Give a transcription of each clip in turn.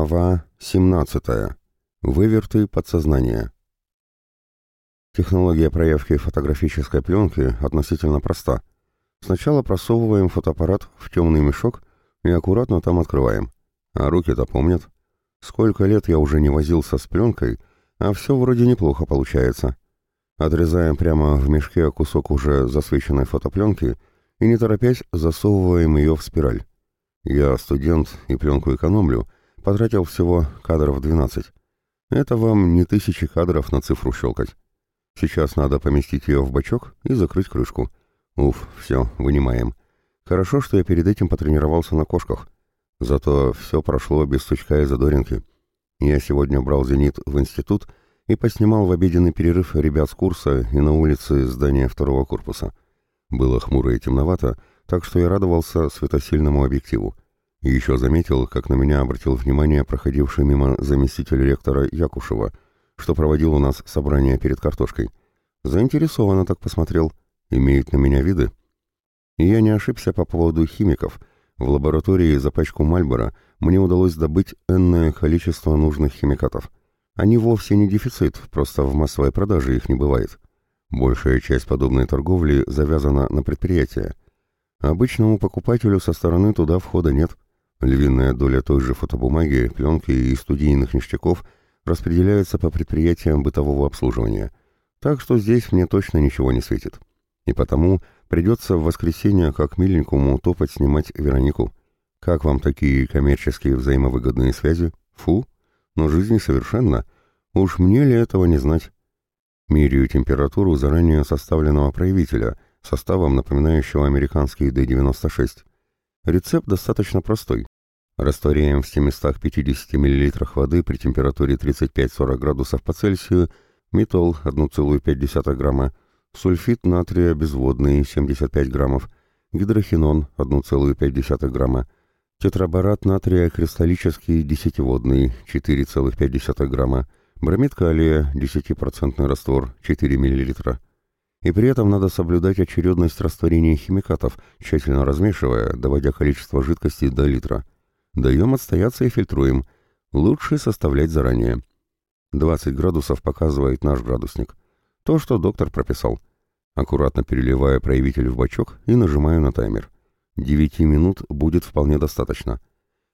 Глава 17. Выверты подсознания. Технология проявки фотографической пленки относительно проста. Сначала просовываем фотоаппарат в темный мешок и аккуратно там открываем. А руки-то помнят. Сколько лет я уже не возился с пленкой, а все вроде неплохо получается. Отрезаем прямо в мешке кусок уже засвеченной фотопленки и не торопясь засовываем ее в спираль. Я студент и пленку экономлю, потратил всего кадров 12. Это вам не тысячи кадров на цифру щелкать. Сейчас надо поместить ее в бачок и закрыть крышку. Уф, все, вынимаем. Хорошо, что я перед этим потренировался на кошках. Зато все прошло без сучка и задоринки. Я сегодня брал «Зенит» в институт и поснимал в обеденный перерыв ребят с курса и на улице здания второго корпуса. Было хмуро и темновато, так что я радовался светосильному объективу. Еще заметил, как на меня обратил внимание проходивший мимо заместитель ректора Якушева, что проводил у нас собрание перед картошкой. Заинтересованно так посмотрел. Имеют на меня виды. И я не ошибся по поводу химиков. В лаборатории за пачку Мальбора мне удалось добыть энное количество нужных химикатов. Они вовсе не дефицит, просто в массовой продаже их не бывает. Большая часть подобной торговли завязана на предприятия. Обычному покупателю со стороны туда входа нет. Львиная доля той же фотобумаги, пленки и студийных ништяков распределяется по предприятиям бытового обслуживания. Так что здесь мне точно ничего не светит. И потому придется в воскресенье как миленькому топать снимать Веронику. Как вам такие коммерческие взаимовыгодные связи? Фу, но жизнь совершенно. Уж мне ли этого не знать? Меряю температуру заранее составленного проявителя — составом, напоминающего американский D96. Рецепт достаточно простой. Растворяем в 750 мл воды при температуре 35-40 градусов по Цельсию метол 1,5 грамма, сульфид натрия безводный 75 граммов, гидрохинон 1,5 грамма, тетраборат натрия кристаллический десятиводный 4,5 грамма, бромид калия 10% раствор 4 мл. И при этом надо соблюдать очередность растворения химикатов, тщательно размешивая, доводя количество жидкости до литра. Даем отстояться и фильтруем. Лучше составлять заранее. 20 градусов показывает наш градусник. То, что доктор прописал. Аккуратно переливая проявитель в бачок и нажимаю на таймер. 9 минут будет вполне достаточно.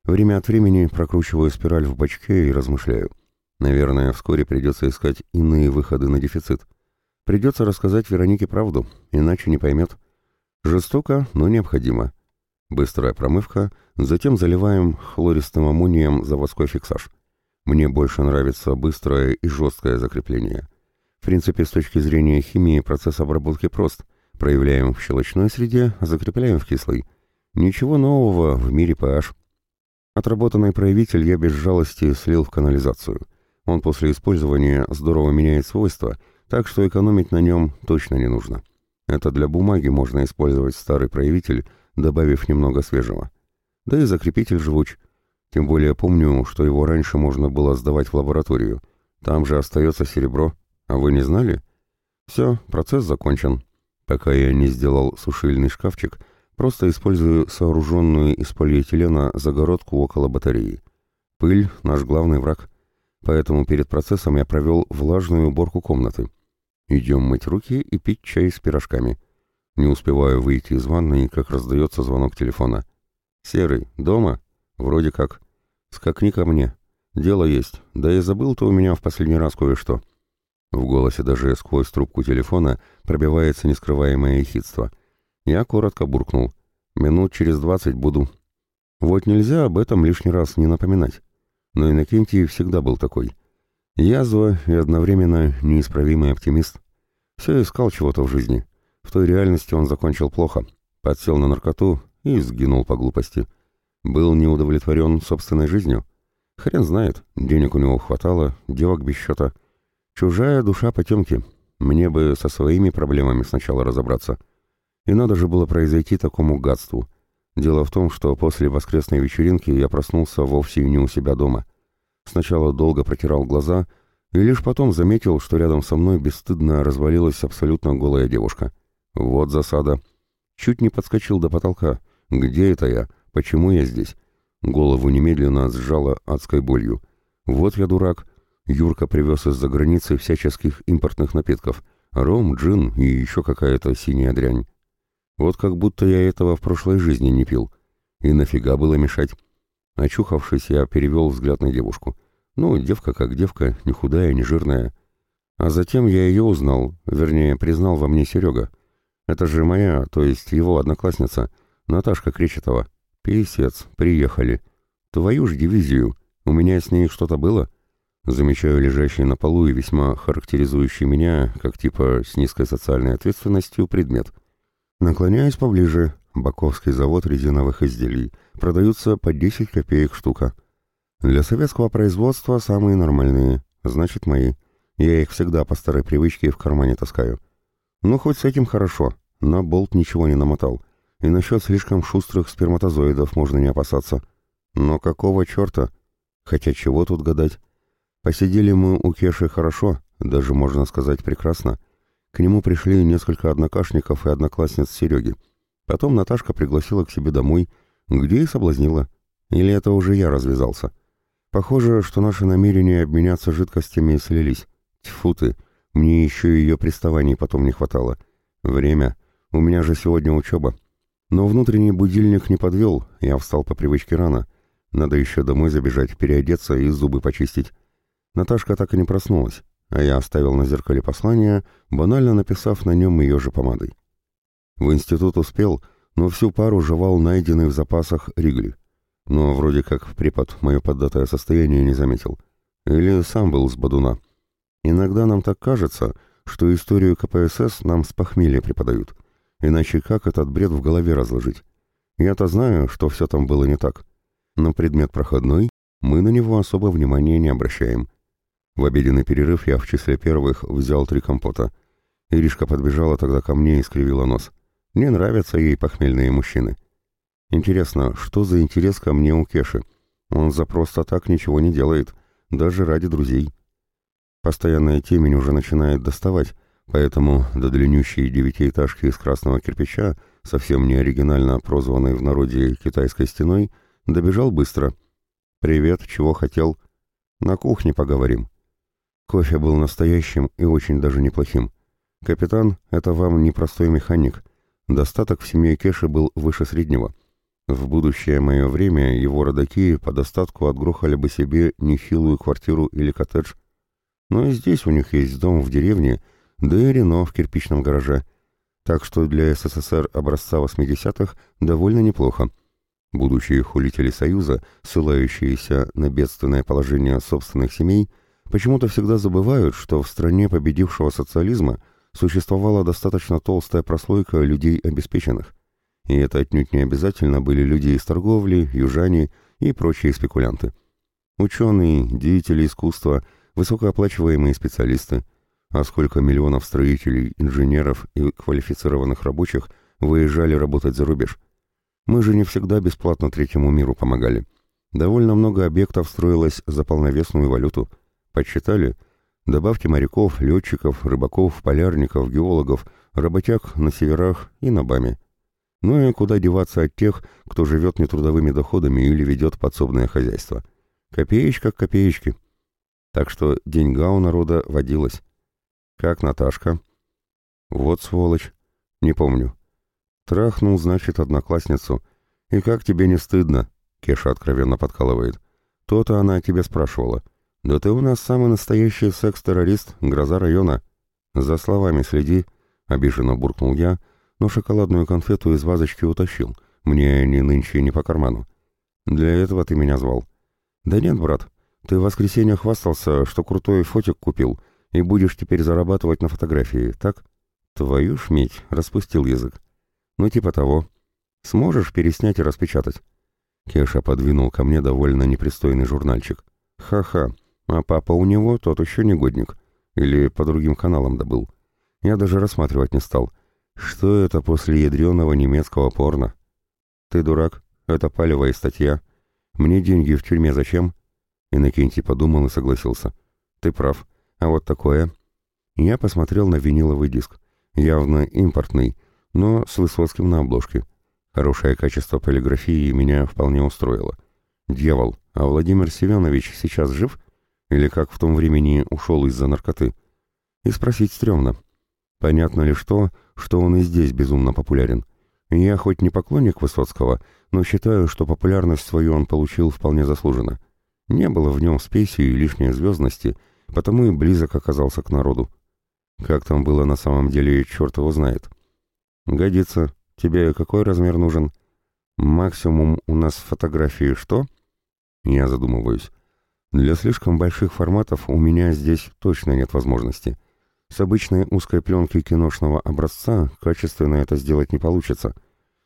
Время от времени прокручиваю спираль в бачке и размышляю. Наверное, вскоре придется искать иные выходы на дефицит. Придется рассказать Веронике правду, иначе не поймет. Жестоко, но необходимо. Быстрая промывка, затем заливаем хлористым аммонием заводской фиксаж. Мне больше нравится быстрое и жесткое закрепление. В принципе, с точки зрения химии процесс обработки прост. Проявляем в щелочной среде, закрепляем в кислой. Ничего нового в мире PH. Отработанный проявитель я без жалости слил в канализацию. Он после использования здорово меняет свойства – так что экономить на нем точно не нужно. Это для бумаги можно использовать старый проявитель, добавив немного свежего. Да и закрепитель живуч. Тем более помню, что его раньше можно было сдавать в лабораторию. Там же остается серебро. А вы не знали? Все, процесс закончен. Пока я не сделал сушильный шкафчик, просто использую сооруженную из полиэтилена загородку около батареи. Пыль — наш главный враг. Поэтому перед процессом я провел влажную уборку комнаты. Идем мыть руки и пить чай с пирожками. Не успеваю выйти из ванной, как раздается звонок телефона. «Серый, дома?» «Вроде как». «Скакни ко мне. Дело есть. Да и забыл-то у меня в последний раз кое-что». В голосе даже сквозь трубку телефона пробивается нескрываемое ехидство. Я коротко буркнул. «Минут через двадцать буду». Вот нельзя об этом лишний раз не напоминать. Но Иннокентий всегда был такой. Язва и одновременно неисправимый оптимист. Все искал чего-то в жизни. В той реальности он закончил плохо. Подсел на наркоту и сгинул по глупости. Был неудовлетворен собственной жизнью. Хрен знает, денег у него хватало, девок без счета. Чужая душа потемки. Мне бы со своими проблемами сначала разобраться. И надо же было произойти такому гадству. Дело в том, что после воскресной вечеринки я проснулся вовсе не у себя дома. Сначала долго протирал глаза и лишь потом заметил, что рядом со мной бесстыдно развалилась абсолютно голая девушка. Вот засада. Чуть не подскочил до потолка. Где это я? Почему я здесь? Голову немедленно сжало адской болью. Вот я дурак. Юрка привез из-за границы всяческих импортных напитков. Ром, джин и еще какая-то синяя дрянь. Вот как будто я этого в прошлой жизни не пил. И нафига было мешать? Очухавшись, я перевел взгляд на девушку. Ну, девка как девка, не худая, не жирная. А затем я ее узнал, вернее, признал во мне Серега. Это же моя, то есть его одноклассница, Наташка Кречетова. Песец, приехали. Твою ж дивизию, у меня с ней что-то было? Замечаю лежащий на полу и весьма характеризующий меня, как типа с низкой социальной ответственностью, предмет. Наклоняюсь поближе. Баковский завод резиновых изделий. Продаются по 10 копеек штука. Для советского производства самые нормальные, значит мои. Я их всегда по старой привычке в кармане таскаю. Ну, хоть с этим хорошо, на болт ничего не намотал. И насчет слишком шустрых сперматозоидов можно не опасаться. Но какого черта? Хотя чего тут гадать? Посидели мы у Кеши хорошо, даже можно сказать прекрасно. К нему пришли несколько однокашников и одноклассниц Сереги. Потом Наташка пригласила к себе домой, где и соблазнила. Или это уже я развязался? Похоже, что наши намерения обменяться жидкостями слились. Тьфу ты, мне еще ее приставаний потом не хватало. Время. У меня же сегодня учеба. Но внутренний будильник не подвел, я встал по привычке рано. Надо еще домой забежать, переодеться и зубы почистить. Наташка так и не проснулась, а я оставил на зеркале послание, банально написав на нем ее же помадой. В институт успел, но всю пару жевал найденный в запасах Ригли. Но вроде как препод мое поддатое состояние не заметил. Или сам был с Бадуна. Иногда нам так кажется, что историю КПСС нам с похмелья преподают. Иначе как этот бред в голове разложить? Я-то знаю, что все там было не так. Но предмет проходной, мы на него особо внимания не обращаем. В обеденный перерыв я в числе первых взял три компота. Иришка подбежала тогда ко мне и скривила нос. Не нравятся ей похмельные мужчины. Интересно, что за интерес ко мне у Кеши? Он за просто так ничего не делает, даже ради друзей. Постоянная темень уже начинает доставать, поэтому до длиннющей девятиэтажки из красного кирпича, совсем не оригинально прозванной в народе китайской стеной, добежал быстро. «Привет, чего хотел?» «На кухне поговорим». Кофе был настоящим и очень даже неплохим. «Капитан, это вам не простой механик. Достаток в семье Кеши был выше среднего. В будущее мое время его родаки по достатку отгрохали бы себе нехилую квартиру или коттедж. Но и здесь у них есть дом в деревне, да и Рено в кирпичном гараже. Так что для СССР образца 80-х довольно неплохо. Будущие хулители Союза, ссылающиеся на бедственное положение собственных семей, почему-то всегда забывают, что в стране победившего социализма – существовала достаточно толстая прослойка людей обеспеченных. И это отнюдь не обязательно были люди из торговли, южане и прочие спекулянты. Ученые, деятели искусства, высокооплачиваемые специалисты. А сколько миллионов строителей, инженеров и квалифицированных рабочих выезжали работать за рубеж. Мы же не всегда бесплатно третьему миру помогали. Довольно много объектов строилось за полновесную валюту. Подсчитали – Добавьте моряков, летчиков, рыбаков, полярников, геологов, работяг на северах и на БАМе. Ну и куда деваться от тех, кто живет нетрудовыми доходами или ведет подсобное хозяйство. Копеечка к копеечке. Так что деньга у народа водилась. Как Наташка? Вот сволочь. Не помню. Трахнул, значит, одноклассницу. И как тебе не стыдно? Кеша откровенно подкалывает. То-то она тебя спрашивала. — «Да ты у нас самый настоящий секс-террорист, гроза района. За словами следи», — обиженно буркнул я, но шоколадную конфету из вазочки утащил. Мне они нынче не по карману. «Для этого ты меня звал». «Да нет, брат, ты в воскресенье хвастался, что крутой фотик купил, и будешь теперь зарабатывать на фотографии, так?» «Твою ж медь!» — распустил язык. «Ну типа того. Сможешь переснять и распечатать?» Кеша подвинул ко мне довольно непристойный журнальчик. «Ха-ха!» А папа у него тот еще негодник. Или по другим каналам добыл. Я даже рассматривать не стал. Что это после ядреного немецкого порно? Ты дурак, это палевая статья. Мне деньги в тюрьме зачем? Иннокентий подумал и согласился. Ты прав. А вот такое... Я посмотрел на виниловый диск. Явно импортный, но с Высоцким на обложке. Хорошее качество полиграфии меня вполне устроило. Дьявол, а Владимир Семенович сейчас жив? Или как в том времени ушел из-за наркоты? И спросить стрёмно. Понятно ли что, что он и здесь безумно популярен. Я хоть не поклонник Высоцкого, но считаю, что популярность свою он получил вполне заслуженно. Не было в нем спеси и лишней звездности, потому и близок оказался к народу. Как там было на самом деле, черт его знает. Годится. Тебе какой размер нужен? Максимум у нас фотографии что? Я задумываюсь. Для слишком больших форматов у меня здесь точно нет возможности. С обычной узкой пленки киношного образца качественно это сделать не получится.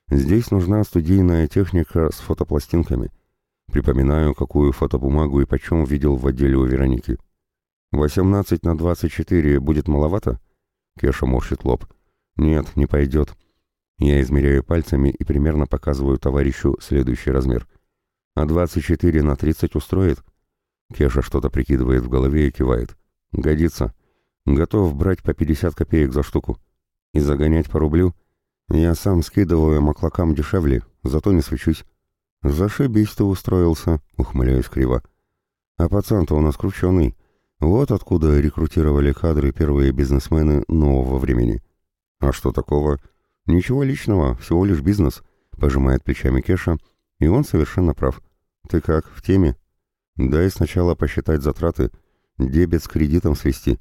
Здесь нужна студийная техника с фотопластинками. Припоминаю, какую фотобумагу и почем видел в отделе у Вероники. 18 на 24 будет маловато? Кеша морщит лоб. Нет, не пойдет. Я измеряю пальцами и примерно показываю товарищу следующий размер. А 24 на 30 устроит? Кеша что-то прикидывает в голове и кивает. Годится. Готов брать по 50 копеек за штуку. И загонять по рублю? Я сам скидываю маклакам дешевле, зато не свечусь. Зашибись ты устроился, ухмыляюсь криво. А пацан-то у нас крученый. Вот откуда рекрутировали кадры первые бизнесмены нового времени. А что такого? Ничего личного, всего лишь бизнес, пожимает плечами Кеша, и он совершенно прав. Ты как, в теме? Дай сначала посчитать затраты, дебет с кредитом свести.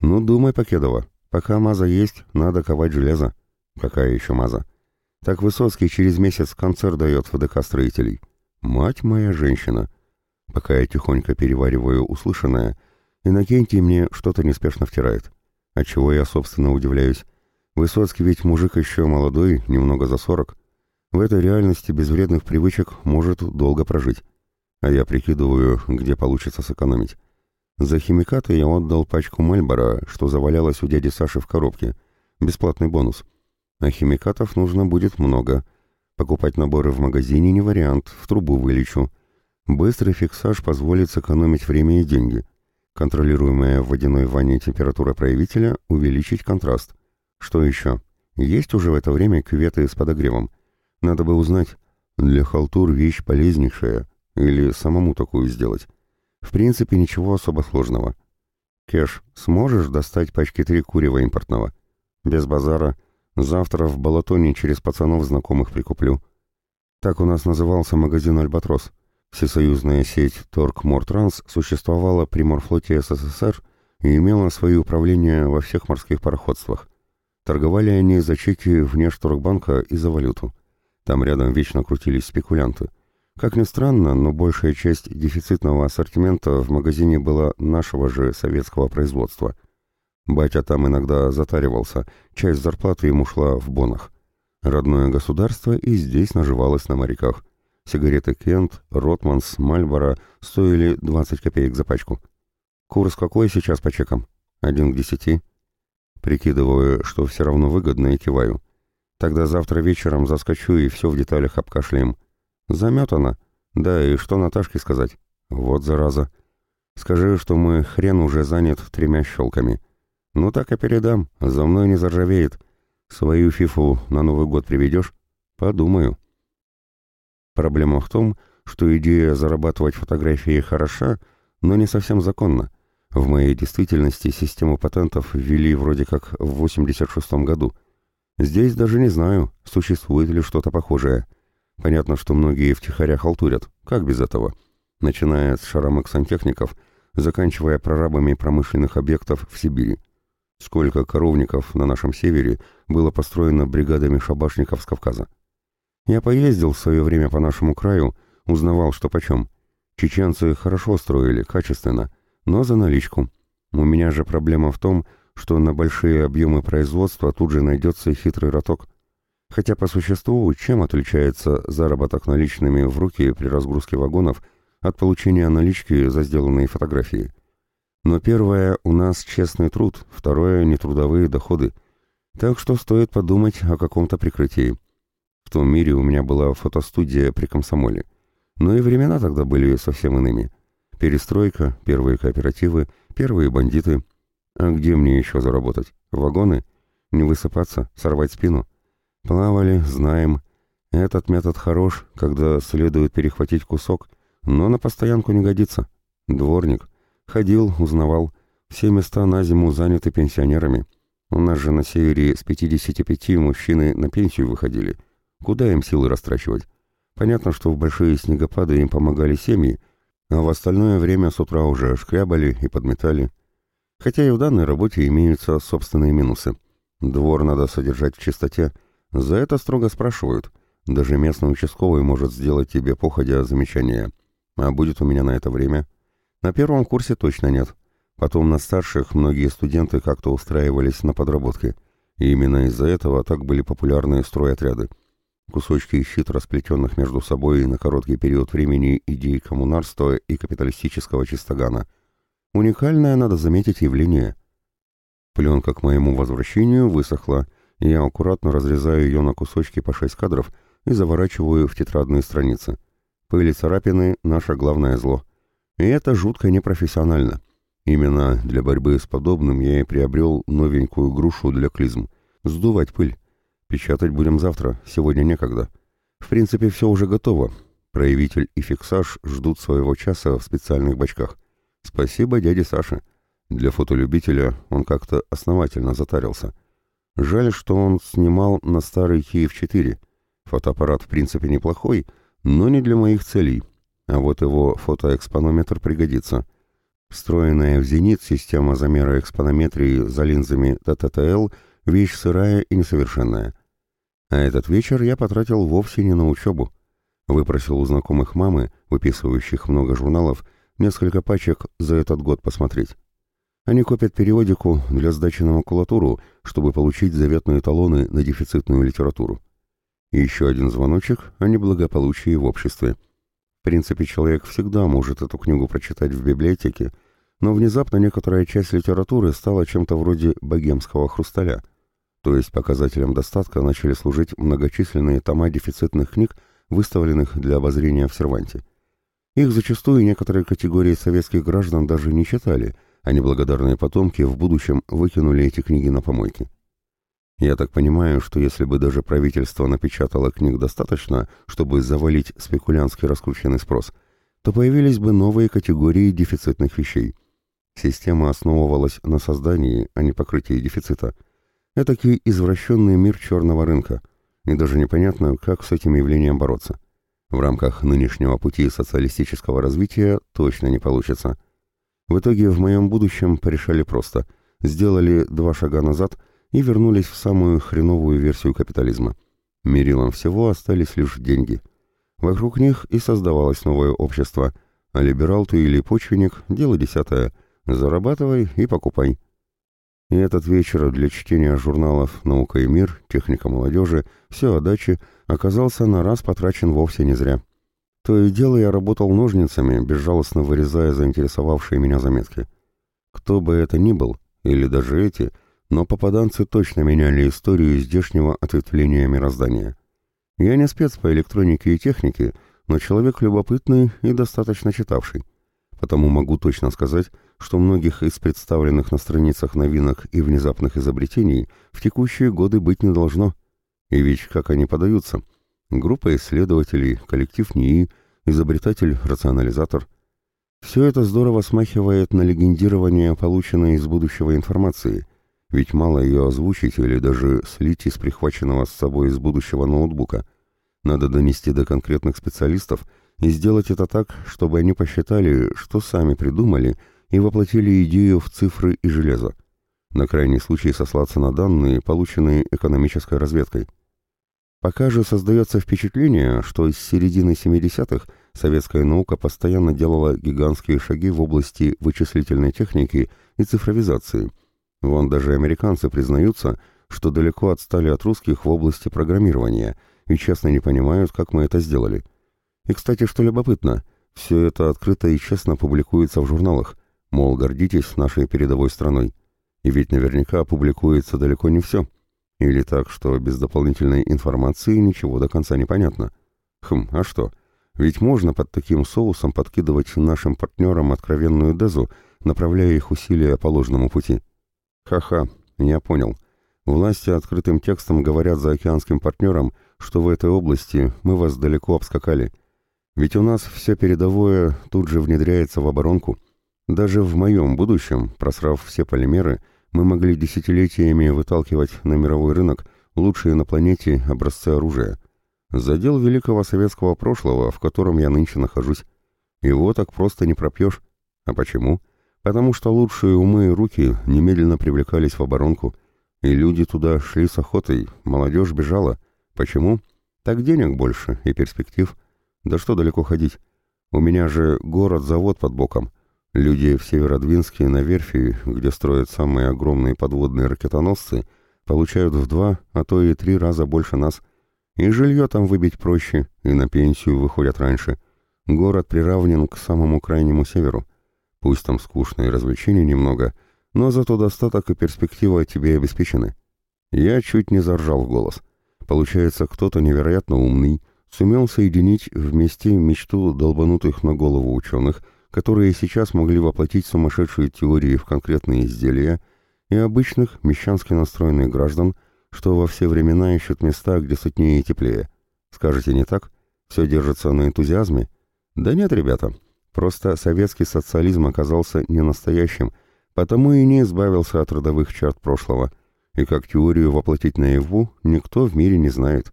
Ну, думай, Покедова, пока маза есть, надо ковать железо. Какая еще маза? Так Высоцкий через месяц концерт дает в ДК строителей. Мать моя женщина. Пока я тихонько перевариваю услышанное, Иннокентий мне что-то неспешно втирает. Отчего я, собственно, удивляюсь. Высоцкий ведь мужик еще молодой, немного за сорок. В этой реальности без вредных привычек может долго прожить. А я прикидываю, где получится сэкономить. За химикаты я отдал пачку Мальбора, что завалялась у дяди Саши в коробке. Бесплатный бонус. А химикатов нужно будет много. Покупать наборы в магазине не вариант, в трубу вылечу. Быстрый фиксаж позволит сэкономить время и деньги контролируемая в водяной ванне температура проявителя, увеличить контраст. Что еще? Есть уже в это время кюветы с подогревом. Надо бы узнать. Для халтур вещь полезнейшая. Или самому такую сделать. В принципе, ничего особо сложного. Кэш, сможешь достать пачки три курева импортного? Без базара. Завтра в Балатоне через пацанов знакомых прикуплю. Так у нас назывался магазин «Альбатрос». Всесоюзная сеть Торг-Мортранс существовала при морфлоте СССР и имела свое управление во всех морских пароходствах. Торговали они за чеки внешторгбанка и за валюту. Там рядом вечно крутились спекулянты. Как ни странно, но большая часть дефицитного ассортимента в магазине была нашего же советского производства. Батя там иногда затаривался, часть зарплаты ему шла в бонах. Родное государство и здесь наживалось на моряках. Сигареты Кент, Ротманс, Мальборо стоили 20 копеек за пачку. Курс какой сейчас по чекам? Один к десяти. Прикидываю, что все равно выгодно и киваю. Тогда завтра вечером заскочу и все в деталях обкашляем. Заметано. Да, и что Наташке сказать? Вот зараза. Скажи, что мой хрен уже занят тремя щелками. Ну так и передам, за мной не заржавеет. Свою фифу на Новый год приведешь? Подумаю. Проблема в том, что идея зарабатывать фотографии хороша, но не совсем законна. В моей действительности систему патентов ввели вроде как в 86 году. Здесь даже не знаю, существует ли что-то похожее. Понятно, что многие втихаря халтурят. Как без этого? Начиная с шаромаксантехников, заканчивая прорабами промышленных объектов в Сибири. Сколько коровников на нашем севере было построено бригадами шабашников с Кавказа. Я поездил в свое время по нашему краю, узнавал, что почем. Чеченцы хорошо строили, качественно, но за наличку. У меня же проблема в том, что на большие объемы производства тут же найдется хитрый роток. Хотя по существу, чем отличается заработок наличными в руки при разгрузке вагонов от получения налички за сделанные фотографии? Но первое у нас честный труд, второе нетрудовые доходы. Так что стоит подумать о каком-то прикрытии. В том мире у меня была фотостудия при комсомоле. Но и времена тогда были совсем иными. Перестройка, первые кооперативы, первые бандиты. А где мне еще заработать? Вагоны? Не высыпаться, сорвать спину? Плавали, знаем. Этот метод хорош, когда следует перехватить кусок, но на постоянку не годится. Дворник. Ходил, узнавал. Все места на зиму заняты пенсионерами. У нас же на севере с 55 мужчины на пенсию выходили. Куда им силы растрачивать? Понятно, что в большие снегопады им помогали семьи, а в остальное время с утра уже шкрябали и подметали. Хотя и в данной работе имеются собственные минусы. Двор надо содержать в чистоте. За это строго спрашивают. Даже местный участковый может сделать тебе походя замечание. А будет у меня на это время? На первом курсе точно нет. Потом на старших многие студенты как-то устраивались на подработки. И именно из-за этого так были популярны стройотряды. Кусочки щит расплетенных между собой на короткий период времени идей коммунарства и капиталистического чистогана. Уникальное, надо заметить, явление. Пленка к моему возвращению высохла, и я аккуратно разрезаю ее на кусочки по шесть кадров и заворачиваю в тетрадные страницы. Пыли царапины — наше главное зло. И это жутко непрофессионально. Именно для борьбы с подобным я и приобрел новенькую грушу для клизм. Сдувать пыль. Печатать будем завтра, сегодня некогда. В принципе, все уже готово. Проявитель и фиксаж ждут своего часа в специальных бачках. Спасибо дяде Саше. Для фотолюбителя он как-то основательно затарился. Жаль, что он снимал на старый Киев-4. Фотоаппарат в принципе неплохой, но не для моих целей. А вот его фотоэкспонометр пригодится. Встроенная в «Зенит» система замера экспонометрии за линзами ТТТЛ – вещь сырая и несовершенная. А этот вечер я потратил вовсе не на учебу. Выпросил у знакомых мамы, выписывающих много журналов, несколько пачек за этот год посмотреть. Они копят периодику для сдачи на макулатуру, чтобы получить заветные талоны на дефицитную литературу. И еще один звоночек о неблагополучии в обществе. В принципе, человек всегда может эту книгу прочитать в библиотеке, но внезапно некоторая часть литературы стала чем-то вроде богемского хрусталя, то есть показателем достатка начали служить многочисленные тома дефицитных книг, выставленных для обозрения в серванте. Их зачастую некоторые категории советских граждан даже не читали, а неблагодарные потомки в будущем выкинули эти книги на помойки. Я так понимаю, что если бы даже правительство напечатало книг достаточно, чтобы завалить спекулянтский раскрученный спрос, то появились бы новые категории дефицитных вещей – Система основывалась на создании, а не покрытии дефицита. Этакий извращенный мир черного рынка, и даже непонятно, как с этим явлением бороться. В рамках нынешнего пути социалистического развития точно не получится. В итоге в моем будущем порешали просто. Сделали два шага назад и вернулись в самую хреновую версию капитализма. Мерилом всего остались лишь деньги. Вокруг них и создавалось новое общество, а либерал ты или почвенник – дело десятое – Зарабатывай и покупай. И этот вечер для чтения журналов «Наука и мир», «Техника молодежи», «Все о даче» оказался на раз потрачен вовсе не зря. То и дело я работал ножницами, безжалостно вырезая заинтересовавшие меня заметки. Кто бы это ни был, или даже эти, но попаданцы точно меняли историю здешнего ответвления мироздания. Я не спец по электронике и технике, но человек любопытный и достаточно читавший. Потому могу точно сказать, что многих из представленных на страницах новинок и внезапных изобретений в текущие годы быть не должно. И ведь как они подаются? Группа исследователей, коллектив НИИ, изобретатель-рационализатор. Все это здорово смахивает на легендирование полученной из будущего информации, ведь мало ее озвучить или даже слить из прихваченного с собой из будущего ноутбука. Надо донести до конкретных специалистов и сделать это так, чтобы они посчитали, что сами придумали – и воплотили идею в цифры и железо. На крайний случай сослаться на данные, полученные экономической разведкой. Пока же создается впечатление, что с середины 70-х советская наука постоянно делала гигантские шаги в области вычислительной техники и цифровизации. Вон даже американцы признаются, что далеко отстали от русских в области программирования и честно не понимают, как мы это сделали. И, кстати, что любопытно, все это открыто и честно публикуется в журналах, Мол, гордитесь нашей передовой страной. И ведь наверняка публикуется далеко не все. Или так, что без дополнительной информации ничего до конца не понятно. Хм, а что? Ведь можно под таким соусом подкидывать нашим партнерам откровенную дезу, направляя их усилия по ложному пути. Ха-ха, я понял. Власти открытым текстом говорят за океанским партнерам, что в этой области мы вас далеко обскакали. Ведь у нас все передовое тут же внедряется в оборонку. Даже в моем будущем, просрав все полимеры, мы могли десятилетиями выталкивать на мировой рынок лучшие на планете образцы оружия. Задел великого советского прошлого, в котором я нынче нахожусь. Его так просто не пропьешь. А почему? Потому что лучшие умы и руки немедленно привлекались в оборонку, и люди туда шли с охотой, молодежь бежала. Почему? Так денег больше и перспектив. Да что далеко ходить? У меня же город-завод под боком. Люди в Северодвинске на верфи, где строят самые огромные подводные ракетоносцы, получают в два, а то и три раза больше нас. И жилье там выбить проще, и на пенсию выходят раньше. Город приравнен к самому крайнему северу. Пусть там скучно и развлечений немного, но зато достаток и перспектива тебе обеспечены. Я чуть не заржал в голос. Получается, кто-то невероятно умный, сумел соединить вместе мечту долбанутых на голову ученых, которые сейчас могли воплотить сумасшедшие теории в конкретные изделия, и обычных, мещански настроенных граждан, что во все времена ищут места, где сытнее и теплее. Скажете, не так? Все держится на энтузиазме? Да нет, ребята, просто советский социализм оказался не настоящим, потому и не избавился от родовых черт прошлого, и как теорию воплотить наяву никто в мире не знает.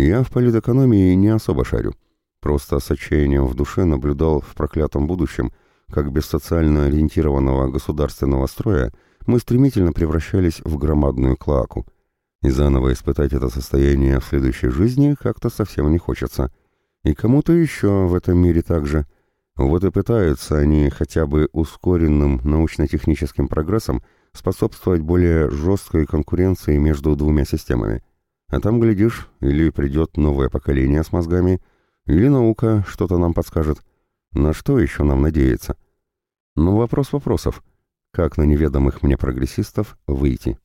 Я в политэкономии не особо шарю. Просто с отчаянием в душе наблюдал в проклятом будущем, как без социально ориентированного государственного строя мы стремительно превращались в громадную клоаку. И заново испытать это состояние в следующей жизни как-то совсем не хочется. И кому-то еще в этом мире также. Вот и пытаются они хотя бы ускоренным научно-техническим прогрессом способствовать более жесткой конкуренции между двумя системами – а там, глядишь, или придет новое поколение с мозгами, или наука что-то нам подскажет. На что еще нам надеяться? Но вопрос вопросов. Как на неведомых мне прогрессистов выйти?